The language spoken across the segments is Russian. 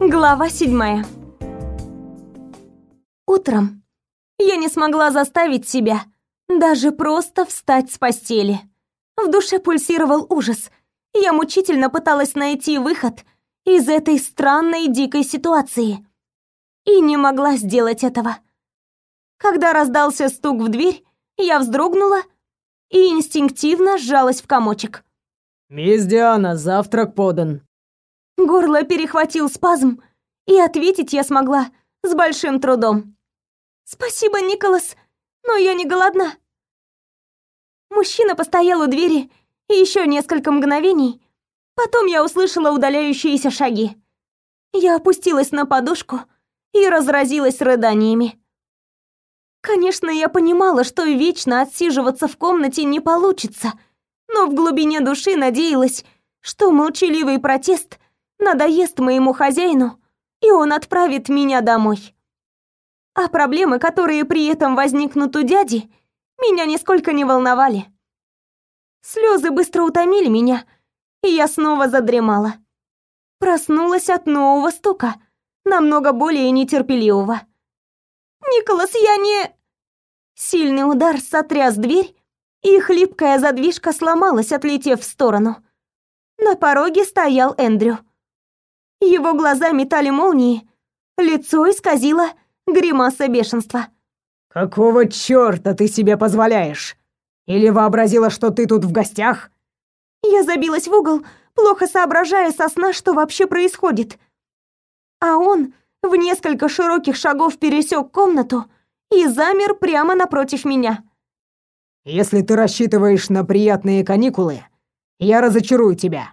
Глава седьмая. Утром я не смогла заставить себя даже просто встать с постели. В душе пульсировал ужас. Я мучительно пыталась найти выход из этой странной дикой ситуации. И не могла сделать этого. Когда раздался стук в дверь, я вздрогнула и инстинктивно сжалась в комочек. «Мисс Диана, завтрак подан», Горло перехватил спазм, и ответить я смогла с большим трудом. «Спасибо, Николас, но я не голодна». Мужчина постоял у двери еще несколько мгновений, потом я услышала удаляющиеся шаги. Я опустилась на подушку и разразилась рыданиями. Конечно, я понимала, что вечно отсиживаться в комнате не получится, но в глубине души надеялась, что молчаливый протест надоест моему хозяину, и он отправит меня домой. А проблемы, которые при этом возникнут у дяди, меня нисколько не волновали. Слезы быстро утомили меня, и я снова задремала. Проснулась от нового стука, намного более нетерпеливого. «Николас, я не...» Сильный удар сотряс дверь, и хлипкая задвижка сломалась, отлетев в сторону. На пороге стоял Эндрю. Его глаза метали молнии, лицо исказило гримаса бешенства. «Какого чёрта ты себе позволяешь? Или вообразила, что ты тут в гостях?» Я забилась в угол, плохо соображая со сна, что вообще происходит. А он в несколько широких шагов пересек комнату и замер прямо напротив меня. «Если ты рассчитываешь на приятные каникулы, я разочарую тебя.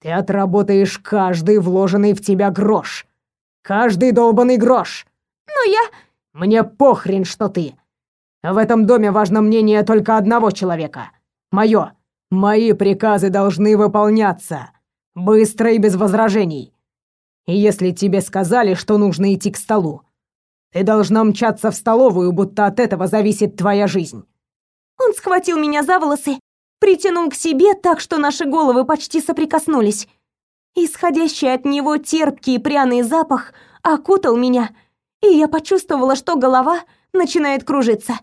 Ты отработаешь каждый вложенный в тебя грош. Каждый долбанный грош. Но я... Мне похрен, что ты. В этом доме важно мнение только одного человека. Мое. Мои приказы должны выполняться. Быстро и без возражений. И если тебе сказали, что нужно идти к столу, ты должна мчаться в столовую, будто от этого зависит твоя жизнь. Он схватил меня за волосы притянул к себе так, что наши головы почти соприкоснулись. Исходящий от него терпкий и пряный запах окутал меня, и я почувствовала, что голова начинает кружиться.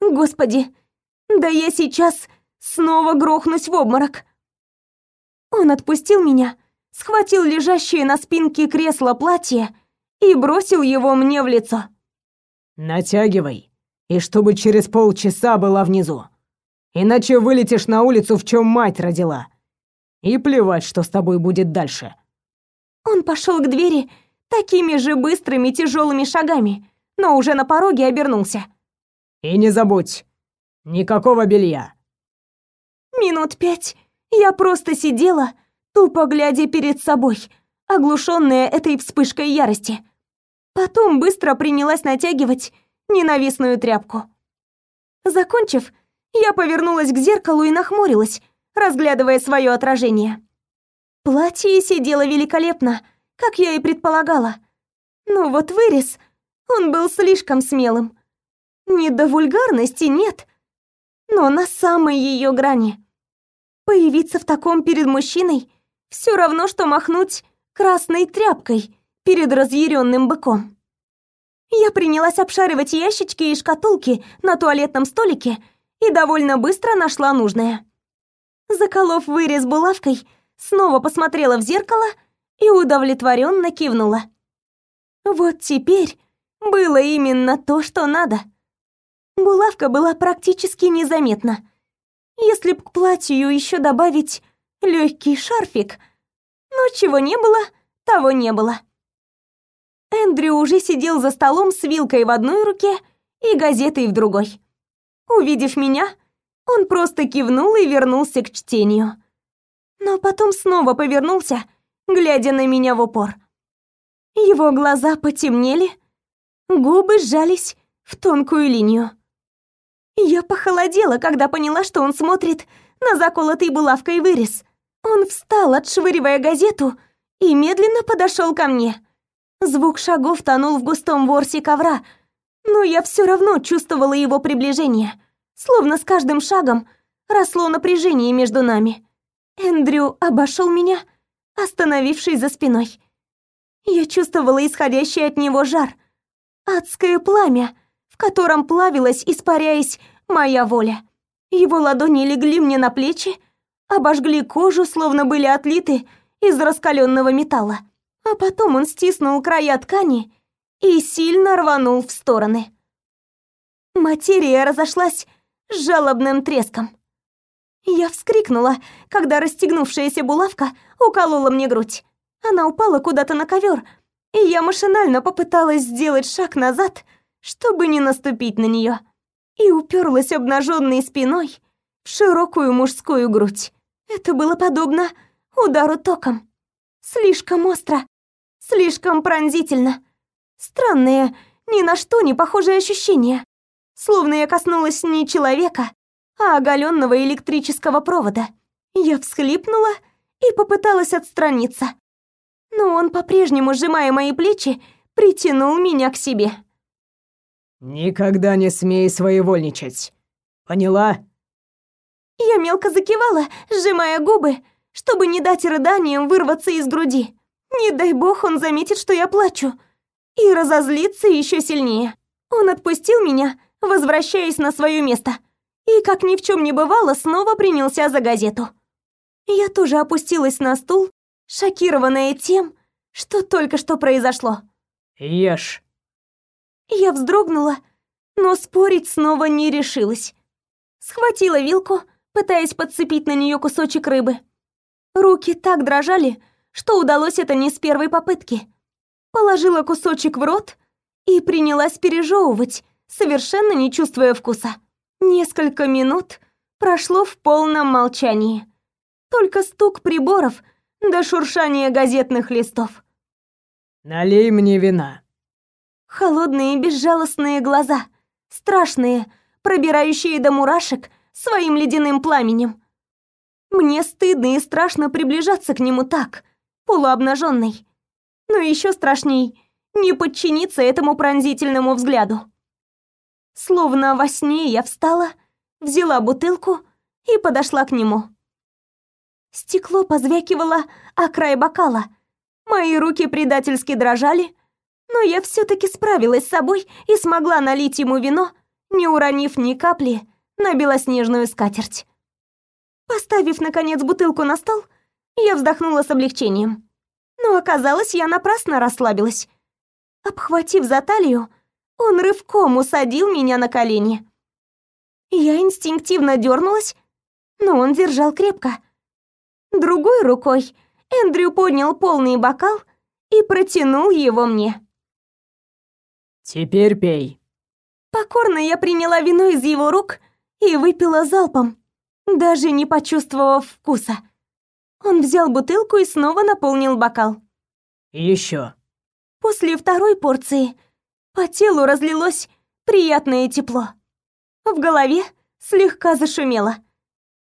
Господи, да я сейчас снова грохнусь в обморок. Он отпустил меня, схватил лежащее на спинке кресла платье и бросил его мне в лицо. «Натягивай, и чтобы через полчаса была внизу». Иначе вылетишь на улицу, в чем мать родила. И плевать, что с тобой будет дальше. Он пошел к двери такими же быстрыми тяжелыми шагами, но уже на пороге обернулся. И не забудь, никакого белья. Минут пять я просто сидела, тупо глядя перед собой, оглушенная этой вспышкой ярости. Потом быстро принялась натягивать ненавистную тряпку. Закончив, я повернулась к зеркалу и нахмурилась, разглядывая свое отражение. Платье сидело великолепно, как я и предполагала. Но вот вырез, он был слишком смелым. Не до вульгарности, нет, но на самой ее грани. Появиться в таком перед мужчиной все равно, что махнуть красной тряпкой перед разъяренным быком. Я принялась обшаривать ящички и шкатулки на туалетном столике и довольно быстро нашла нужное. Заколов вырез булавкой, снова посмотрела в зеркало и удовлетворенно кивнула. Вот теперь было именно то, что надо. Булавка была практически незаметна. Если б к платью еще добавить легкий шарфик, но чего не было, того не было. Эндрю уже сидел за столом с вилкой в одной руке и газетой в другой. Увидев меня, он просто кивнул и вернулся к чтению. Но потом снова повернулся, глядя на меня в упор. Его глаза потемнели, губы сжались в тонкую линию. Я похолодела, когда поняла, что он смотрит на заколотый булавкой вырез. Он встал, отшвыривая газету, и медленно подошел ко мне. Звук шагов тонул в густом ворсе ковра, но я все равно чувствовала его приближение, словно с каждым шагом росло напряжение между нами. Эндрю обошел меня, остановившись за спиной. Я чувствовала исходящий от него жар, адское пламя, в котором плавилась, испаряясь, моя воля. Его ладони легли мне на плечи, обожгли кожу, словно были отлиты из раскаленного металла. А потом он стиснул края ткани и сильно рванул в стороны. Материя разошлась жалобным треском. Я вскрикнула, когда расстегнувшаяся булавка уколола мне грудь. Она упала куда-то на ковер, и я машинально попыталась сделать шаг назад, чтобы не наступить на нее, и уперлась обнаженной спиной в широкую мужскую грудь. Это было подобно удару током. Слишком остро, слишком пронзительно. Странные, ни на что не похожие ощущения. Словно я коснулась не человека, а оголенного электрического провода. Я всхлипнула и попыталась отстраниться. Но он, по-прежнему сжимая мои плечи, притянул меня к себе. «Никогда не смей своевольничать. Поняла?» Я мелко закивала, сжимая губы, чтобы не дать рыданиям вырваться из груди. Не дай бог он заметит, что я плачу, и разозлится еще сильнее. Он отпустил меня, возвращаясь на свое место, и, как ни в чем не бывало, снова принялся за газету. Я тоже опустилась на стул, шокированная тем, что только что произошло. «Ешь». Я вздрогнула, но спорить снова не решилась. Схватила вилку, пытаясь подцепить на нее кусочек рыбы. Руки так дрожали, что удалось это не с первой попытки. Положила кусочек в рот и принялась пережевывать, совершенно не чувствуя вкуса. Несколько минут прошло в полном молчании. Только стук приборов до шуршания газетных листов. «Налей мне вина». Холодные безжалостные глаза, страшные, пробирающие до мурашек своим ледяным пламенем. Мне стыдно и страшно приближаться к нему так, полуобнаженной. Но еще страшней не подчиниться этому пронзительному взгляду. Словно во сне я встала, взяла бутылку и подошла к нему. Стекло позвякивало о край бокала. Мои руки предательски дрожали, но я все таки справилась с собой и смогла налить ему вино, не уронив ни капли на белоснежную скатерть. Поставив, наконец, бутылку на стол, я вздохнула с облегчением. Но оказалось, я напрасно расслабилась. Обхватив за талию, он рывком усадил меня на колени. Я инстинктивно дернулась, но он держал крепко. Другой рукой Эндрю поднял полный бокал и протянул его мне. «Теперь пей». Покорно я приняла вино из его рук и выпила залпом, даже не почувствовав вкуса. Он взял бутылку и снова наполнил бокал. Еще. После второй порции по телу разлилось приятное тепло. В голове слегка зашумело.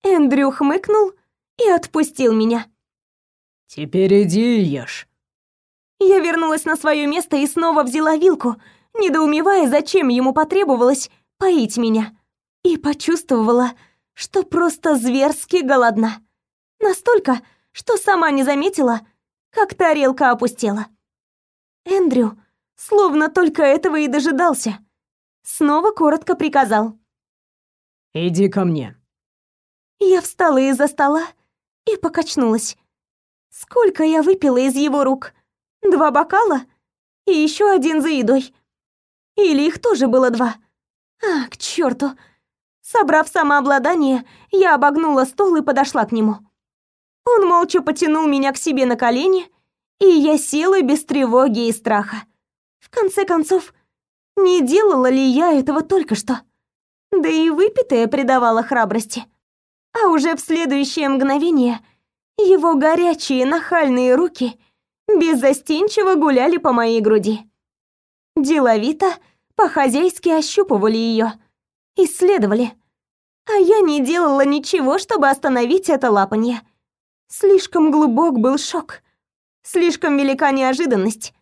Эндрю хмыкнул и отпустил меня. «Теперь иди и ешь». Я вернулась на свое место и снова взяла вилку, недоумевая, зачем ему потребовалось поить меня. И почувствовала, что просто зверски голодна. Настолько, что сама не заметила, как тарелка опустела. Эндрю словно только этого и дожидался. Снова коротко приказал. «Иди ко мне». Я встала из-за стола и покачнулась. Сколько я выпила из его рук? Два бокала? И еще один за едой. Или их тоже было два? А, к черту! Собрав самообладание, я обогнула стол и подошла к нему. Он молча потянул меня к себе на колени, и я села без тревоги и страха. В конце концов, не делала ли я этого только что? Да и выпитое придавало храбрости. А уже в следующее мгновение его горячие нахальные руки беззастенчиво гуляли по моей груди. Деловито, по-хозяйски ощупывали ее, исследовали. А я не делала ничего, чтобы остановить это лапанье. Слишком глубок был шок. Слишком велика неожиданность.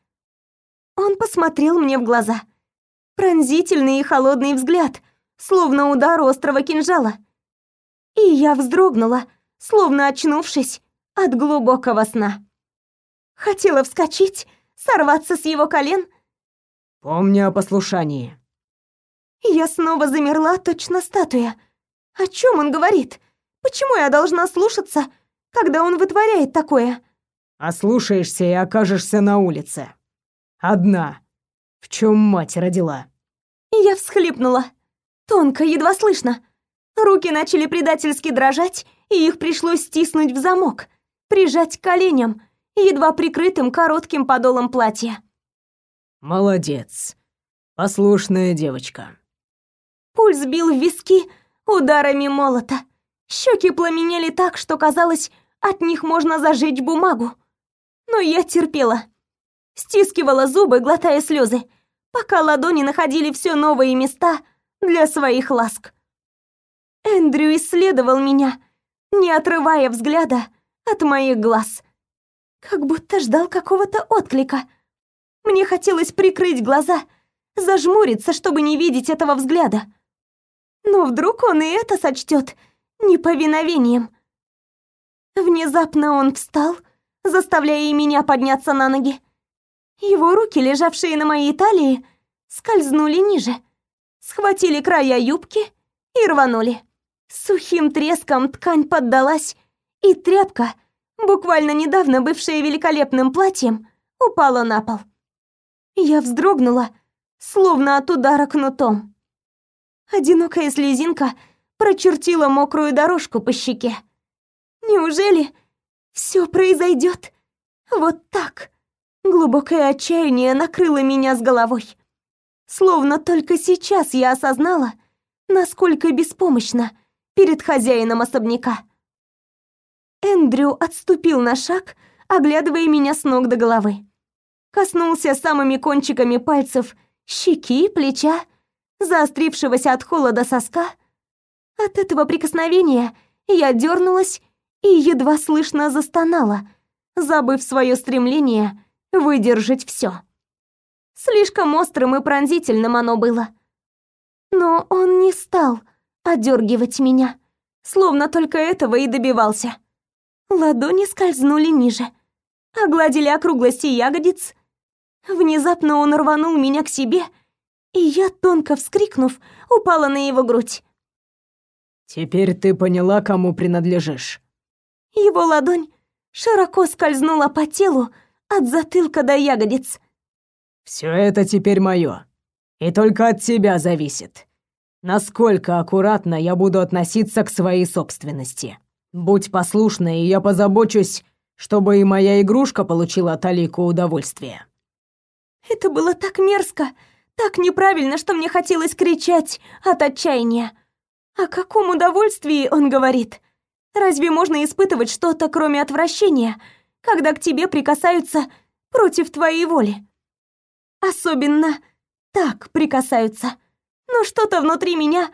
Он посмотрел мне в глаза. Пронзительный и холодный взгляд, словно удар острого кинжала. И я вздрогнула, словно очнувшись от глубокого сна. Хотела вскочить, сорваться с его колен? Помни о послушании. Я снова замерла, точно статуя. О чем он говорит? Почему я должна слушаться, когда он вытворяет такое? Ослушаешься и окажешься на улице. Одна. В чем мать родила? Я всхлипнула. Тонко, едва слышно. Руки начали предательски дрожать, и их пришлось стиснуть в замок, прижать к коленям, едва прикрытым коротким подолом платья. Молодец. Послушная девочка. Пульс бил в виски ударами молота. Щеки пламенели так, что казалось, от них можно зажечь бумагу. Но я терпела. Стискивала зубы, глотая слезы, пока ладони находили все новые места для своих ласк. Эндрю исследовал меня, не отрывая взгляда от моих глаз. Как будто ждал какого-то отклика. Мне хотелось прикрыть глаза, зажмуриться, чтобы не видеть этого взгляда. Но вдруг он и это сочтет неповиновением. Внезапно он встал, заставляя меня подняться на ноги. Его руки, лежавшие на моей талии, скользнули ниже, схватили края юбки и рванули. Сухим треском ткань поддалась, и тряпка, буквально недавно бывшая великолепным платьем, упала на пол. Я вздрогнула, словно от удара кнутом. Одинокая слезинка прочертила мокрую дорожку по щеке. Неужели все произойдет вот так? Глубокое отчаяние накрыло меня с головой. Словно только сейчас я осознала, насколько беспомощна перед хозяином особняка. Эндрю отступил на шаг, оглядывая меня с ног до головы. Коснулся самыми кончиками пальцев щеки, плеча заострившегося от холода соска. От этого прикосновения я дернулась и едва слышно застонала, забыв свое стремление выдержать все. Слишком острым и пронзительным оно было. Но он не стал одергивать меня, словно только этого и добивался. Ладони скользнули ниже, огладили округлости ягодиц. Внезапно он рванул меня к себе — и я, тонко вскрикнув, упала на его грудь. «Теперь ты поняла, кому принадлежишь». Его ладонь широко скользнула по телу от затылка до ягодиц. «Все это теперь мое, и только от тебя зависит. Насколько аккуратно я буду относиться к своей собственности. Будь послушной, и я позабочусь, чтобы и моя игрушка получила талику удовольствия». Это было так мерзко, так неправильно, что мне хотелось кричать от отчаяния. О каком удовольствии он говорит? Разве можно испытывать что-то, кроме отвращения, когда к тебе прикасаются против твоей воли? Особенно так прикасаются. Но что-то внутри меня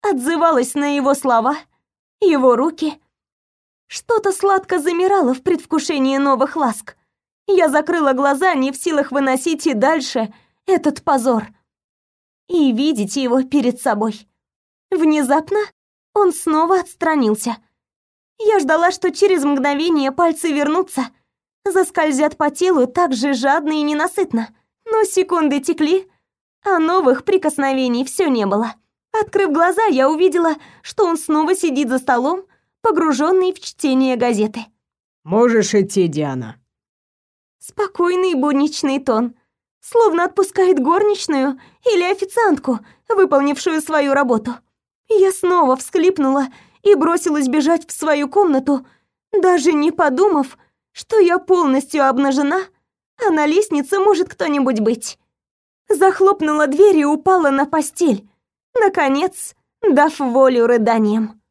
отзывалось на его слова, его руки. Что-то сладко замирало в предвкушении новых ласк. Я закрыла глаза, не в силах выносить и дальше этот позор и видеть его перед собой. Внезапно он снова отстранился. Я ждала, что через мгновение пальцы вернутся, заскользят по телу так же жадно и ненасытно. Но секунды текли, а новых прикосновений все не было. Открыв глаза, я увидела, что он снова сидит за столом, погруженный в чтение газеты. «Можешь идти, Диана». Спокойный будничный тон, словно отпускает горничную или официантку, выполнившую свою работу. Я снова всхлипнула и бросилась бежать в свою комнату, даже не подумав, что я полностью обнажена, а на лестнице может кто-нибудь быть. Захлопнула дверь и упала на постель, наконец, дав волю рыданиям.